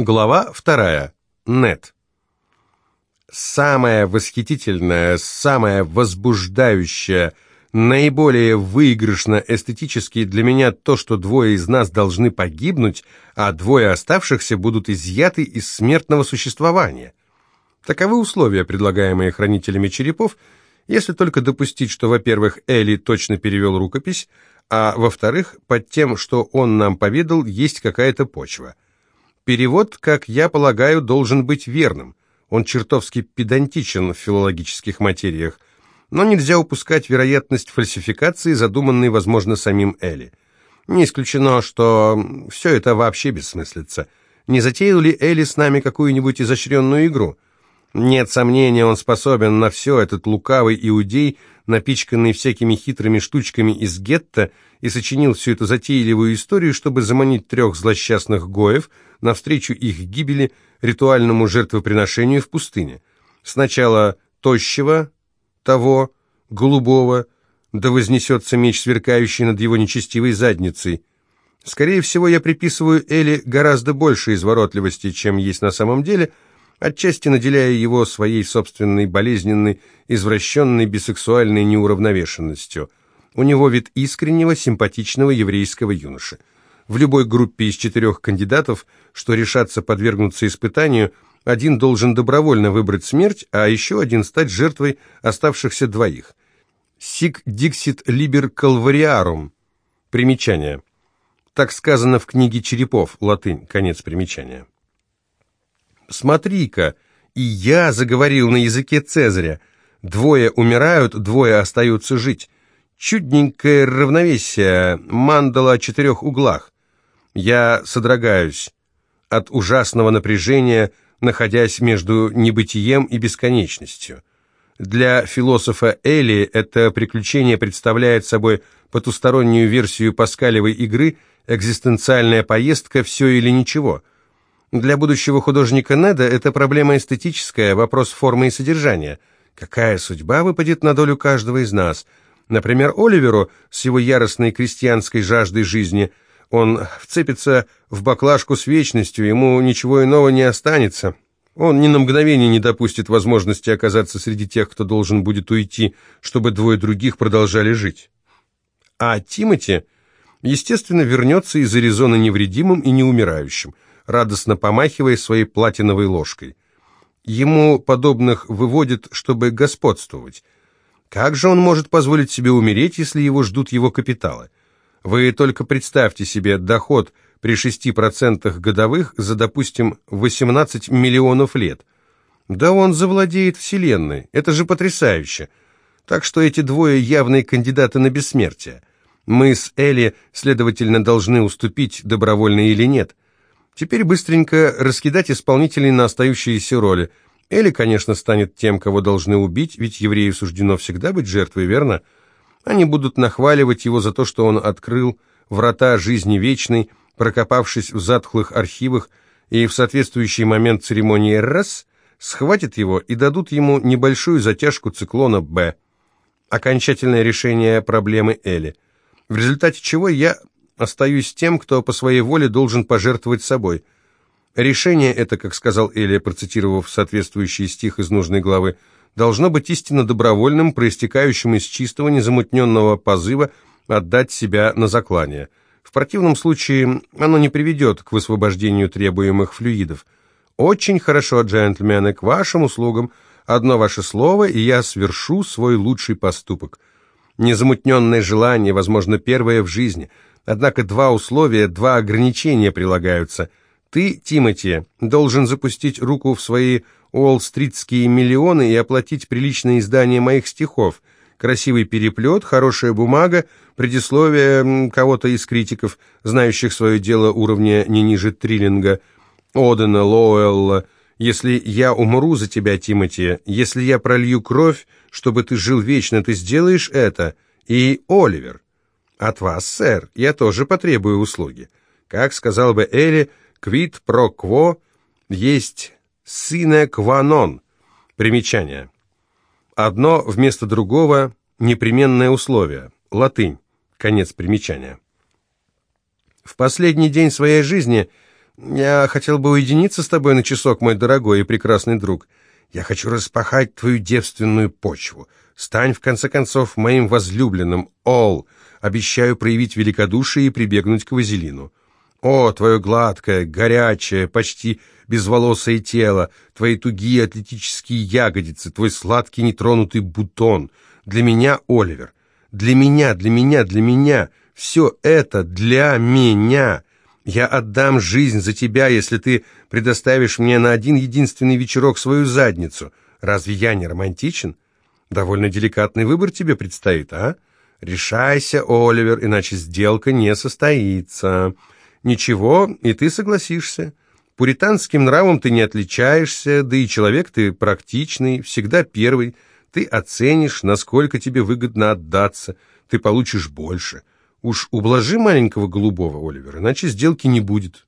Глава вторая. Нет. Самое восхитительное, самое возбуждающее, наиболее выигрышно эстетически для меня то, что двое из нас должны погибнуть, а двое оставшихся будут изъяты из смертного существования. Таковы условия, предлагаемые хранителями черепов, если только допустить, что, во-первых, Элли точно перевел рукопись, а во-вторых, под тем, что он нам поведал, есть какая-то почва – Перевод, как я полагаю, должен быть верным. Он чертовски педантичен в филологических материях, но нельзя упускать вероятность фальсификации, задуманной, возможно, самим Элли. Не исключено, что все это вообще бессмыслица. Не затеял ли Элли с нами какую-нибудь изощренную игру? Нет сомнения, он способен на все, этот лукавый иудей, напичканный всякими хитрыми штучками из гетто, и сочинил всю эту затейливую историю, чтобы заманить трех злосчастных гоев навстречу их гибели ритуальному жертвоприношению в пустыне. Сначала тощего, того, голубого, да вознесется меч, сверкающий над его нечестивой задницей. Скорее всего, я приписываю Эли гораздо больше изворотливости, чем есть на самом деле – отчасти наделяя его своей собственной болезненной, извращенной, бисексуальной неуравновешенностью. У него вид искреннего, симпатичного еврейского юноши. В любой группе из четырех кандидатов, что решатся подвергнуться испытанию, один должен добровольно выбрать смерть, а еще один стать жертвой оставшихся двоих. «Сик диксит либер калвариарум». Примечание. Так сказано в книге Черепов, латынь, конец примечания. Смотри-ка, и я заговорил на языке Цезаря. Двое умирают, двое остаются жить. Чудненькое равновесие, мандала о четырех углах. Я содрогаюсь от ужасного напряжения, находясь между небытием и бесконечностью. Для философа Эли это приключение представляет собой потустороннюю версию паскалевой игры «Экзистенциальная поездка. Все или ничего», для будущего художника Неда это проблема эстетическая, вопрос формы и содержания. Какая судьба выпадет на долю каждого из нас? Например, Оливеру с его яростной крестьянской жаждой жизни. Он вцепится в баклажку с вечностью, ему ничего иного не останется. Он ни на мгновение не допустит возможности оказаться среди тех, кто должен будет уйти, чтобы двое других продолжали жить. А Тимати, естественно, вернется из Аризоны невредимым и неумирающим – радостно помахивая своей платиновой ложкой. Ему подобных выводят, чтобы господствовать. Как же он может позволить себе умереть, если его ждут его капиталы? Вы только представьте себе доход при 6% годовых за, допустим, 18 миллионов лет. Да он завладеет Вселенной, это же потрясающе. Так что эти двое явные кандидаты на бессмертие. Мы с Элли, следовательно, должны уступить, добровольно или нет. Теперь быстренько раскидать исполнителей на остающиеся роли. Элли, конечно, станет тем, кого должны убить, ведь еврею суждено всегда быть жертвой, верно? Они будут нахваливать его за то, что он открыл врата жизни вечной, прокопавшись в затхлых архивах, и в соответствующий момент церемонии «раз» схватят его и дадут ему небольшую затяжку циклона «Б». Окончательное решение проблемы Элли. В результате чего я остаюсь тем, кто по своей воле должен пожертвовать собой. Решение это, как сказал Элия, процитировав соответствующий стих из нужной главы, должно быть истинно добровольным, проистекающим из чистого, незамутненного позыва отдать себя на заклание. В противном случае оно не приведет к высвобождению требуемых флюидов. Очень хорошо, джентльмены, к вашим услугам. Одно ваше слово, и я свершу свой лучший поступок. Незамутненное желание, возможно, первое в жизни – Однако два условия, два ограничения прилагаются. Ты, Тимати, должен запустить руку в свои уолл-стритские миллионы и оплатить приличное издание моих стихов. Красивый переплет, хорошая бумага, предисловие кого-то из критиков, знающих свое дело уровня не ниже Триллинга, Одена, Лоуэлла. Если я умру за тебя, Тимати, если я пролью кровь, чтобы ты жил вечно, ты сделаешь это. И Оливер. От вас, сэр, я тоже потребую услуги. Как сказал бы Элли, квит про кво есть сине кванон. Примечание. Одно вместо другого непременное условие. Латынь. Конец примечания. В последний день своей жизни Я хотел бы уединиться с тобой на часок, мой дорогой и прекрасный друг. Я хочу распахать твою девственную почву. Стань, в конце концов, моим возлюбленным, Ол. Обещаю проявить великодушие и прибегнуть к вазелину. О, твое гладкое, горячее, почти безволосое тело, твои тугие атлетические ягодицы, твой сладкий нетронутый бутон. Для меня, Оливер, для меня, для меня, для меня. Все это для меня. Я отдам жизнь за тебя, если ты предоставишь мне на один единственный вечерок свою задницу. Разве я не романтичен? Довольно деликатный выбор тебе предстоит, а? Решайся, Оливер, иначе сделка не состоится. Ничего, и ты согласишься. Пуританским нравом ты не отличаешься, да и человек ты практичный, всегда первый. Ты оценишь, насколько тебе выгодно отдаться, ты получишь больше. Уж ублажи маленького голубого, Оливер, иначе сделки не будет.